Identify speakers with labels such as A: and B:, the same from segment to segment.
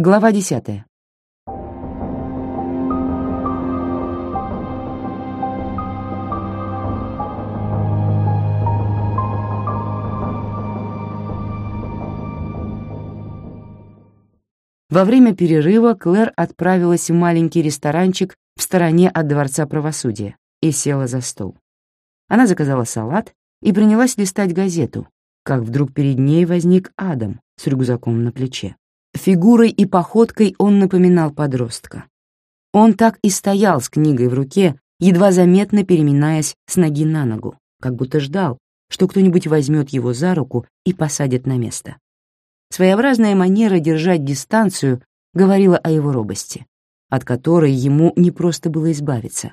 A: Глава десятая. Во время перерыва Клэр отправилась в маленький ресторанчик в стороне от Дворца правосудия и села за стол. Она заказала салат и принялась листать газету, как вдруг перед ней возник Адам с рюкзаком на плече. Фигурой и походкой он напоминал подростка. Он так и стоял с книгой в руке, едва заметно переминаясь с ноги на ногу, как будто ждал, что кто-нибудь возьмет его за руку и посадит на место. Своеобразная манера держать дистанцию говорила о его робости, от которой ему не просто было избавиться,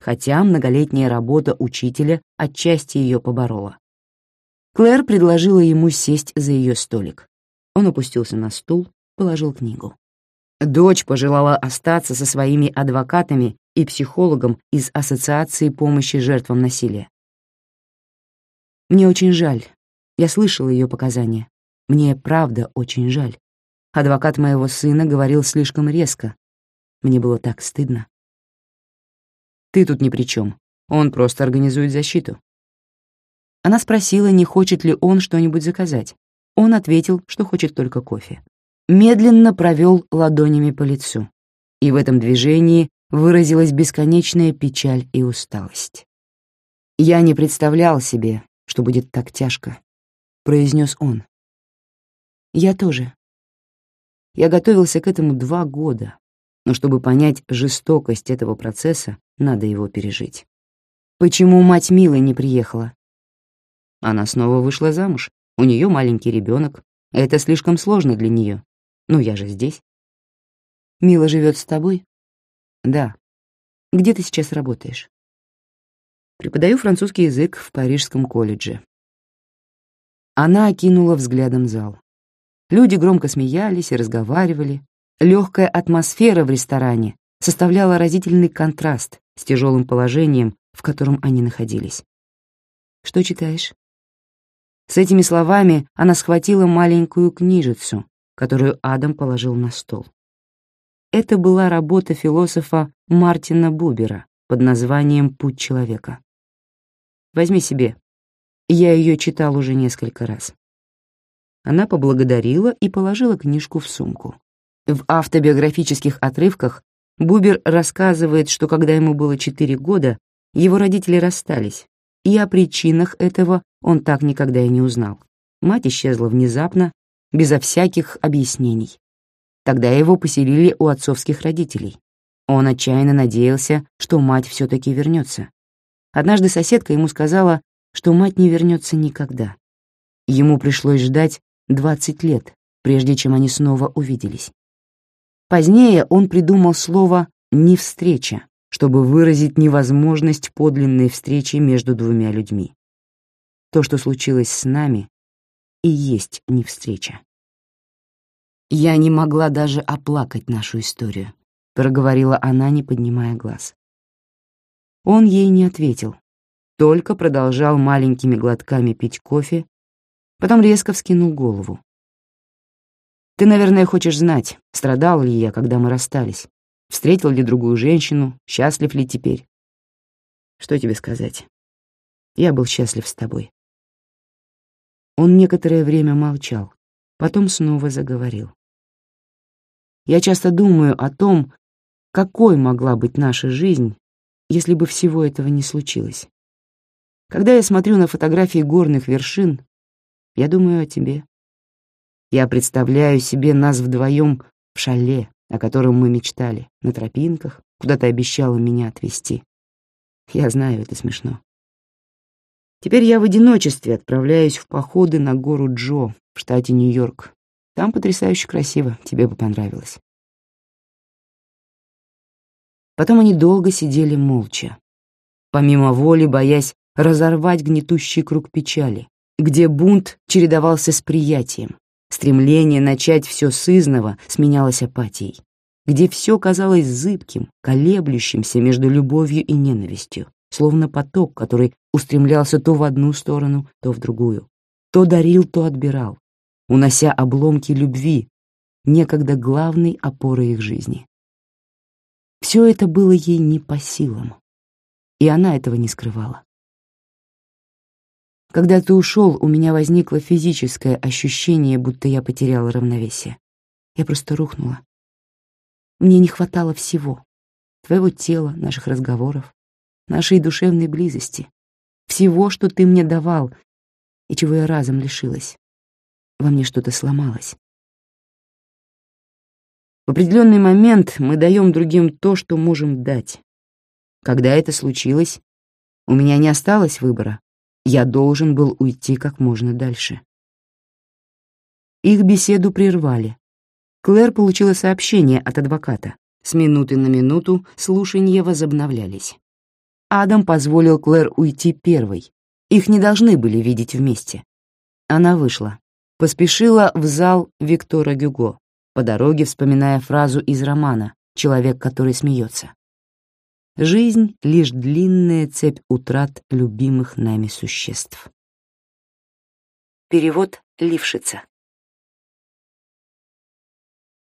A: хотя многолетняя работа учителя отчасти ее поборола. Клэр предложила ему сесть за ее столик. Он опустился на стул, положил книгу. Дочь пожелала остаться со своими адвокатами и психологом из Ассоциации помощи жертвам насилия. Мне очень жаль. Я слышала ее показания. Мне правда очень жаль. Адвокат моего сына говорил слишком резко. Мне было так стыдно. Ты тут ни при чем. Он просто организует защиту. Она спросила, не хочет ли он что-нибудь заказать. Он ответил, что хочет только кофе. Медленно провел ладонями по лицу. И в этом движении выразилась бесконечная печаль и усталость. «Я не представлял себе, что будет так тяжко», — произнес он. Я тоже. Я готовился к этому два года, но чтобы понять жестокость этого процесса, надо его пережить. Почему мать Милы не приехала? Она снова вышла замуж. У нее маленький ребенок. Это слишком сложно для нее. Ну, я же здесь. Мила живет с тобой? Да. Где ты сейчас работаешь? Преподаю французский язык в Парижском колледже. Она окинула взглядом зал. Люди громко смеялись и разговаривали. Легкая атмосфера в ресторане составляла разительный контраст с тяжелым положением, в котором они находились. «Что читаешь?» С этими словами она схватила маленькую книжицу, которую Адам положил на стол. Это была работа философа Мартина Бубера под названием «Путь человека». Возьми себе. Я ее читал уже несколько раз. Она поблагодарила и положила книжку в сумку. В автобиографических отрывках Бубер рассказывает, что когда ему было 4 года, его родители расстались, и о причинах этого он так никогда и не узнал. Мать исчезла внезапно, безо всяких объяснений. Тогда его поселили у отцовских родителей. Он отчаянно надеялся, что мать все таки вернется. Однажды соседка ему сказала, что мать не вернется никогда. Ему пришлось ждать 20 лет, прежде чем они снова увиделись. Позднее он придумал слово «не встреча», чтобы выразить невозможность подлинной встречи между двумя людьми. То, что случилось с нами, и есть не встреча. «Я не могла даже оплакать нашу историю», — проговорила она, не поднимая глаз. Он ей не ответил, только продолжал маленькими глотками пить кофе Потом резко вскинул голову. «Ты, наверное, хочешь знать, страдал ли я, когда мы расстались, встретил ли другую женщину, счастлив ли теперь. Что тебе сказать? Я был счастлив с тобой». Он некоторое время молчал, потом снова заговорил. «Я часто думаю о том, какой могла быть наша жизнь, если бы всего этого не случилось. Когда я смотрю на фотографии горных вершин, я думаю о тебе. Я представляю себе нас вдвоем в шале, о котором мы мечтали, на тропинках, куда ты обещала меня отвезти. Я знаю, это смешно. Теперь я в одиночестве отправляюсь в походы на гору Джо в штате Нью-Йорк. Там потрясающе красиво, тебе бы понравилось. Потом они долго сидели молча, помимо воли боясь разорвать гнетущий круг печали, где бунт чередовался с приятием, стремление начать все с изного сменялось апатией, где все казалось зыбким, колеблющимся между любовью и ненавистью, словно поток, который устремлялся то в одну сторону, то в другую, то дарил, то отбирал, унося обломки любви, некогда главной опорой их жизни. Все это было ей не по силам, и она этого не скрывала. Когда ты ушел, у меня возникло физическое ощущение, будто я потеряла равновесие. Я просто рухнула. Мне не хватало всего. Твоего тела, наших разговоров, нашей душевной близости. Всего, что ты мне давал, и чего я разом лишилась. Во мне что-то сломалось. В определенный момент мы даем другим то, что можем дать. Когда это случилось, у меня не осталось выбора. Я должен был уйти как можно дальше. Их беседу прервали. Клэр получила сообщение от адвоката. С минуты на минуту слушания возобновлялись. Адам позволил Клэр уйти первой. Их не должны были видеть вместе. Она вышла. Поспешила в зал Виктора Гюго, по дороге вспоминая фразу из романа «Человек, который смеется». Жизнь — лишь длинная цепь утрат любимых нами существ. Перевод Лившица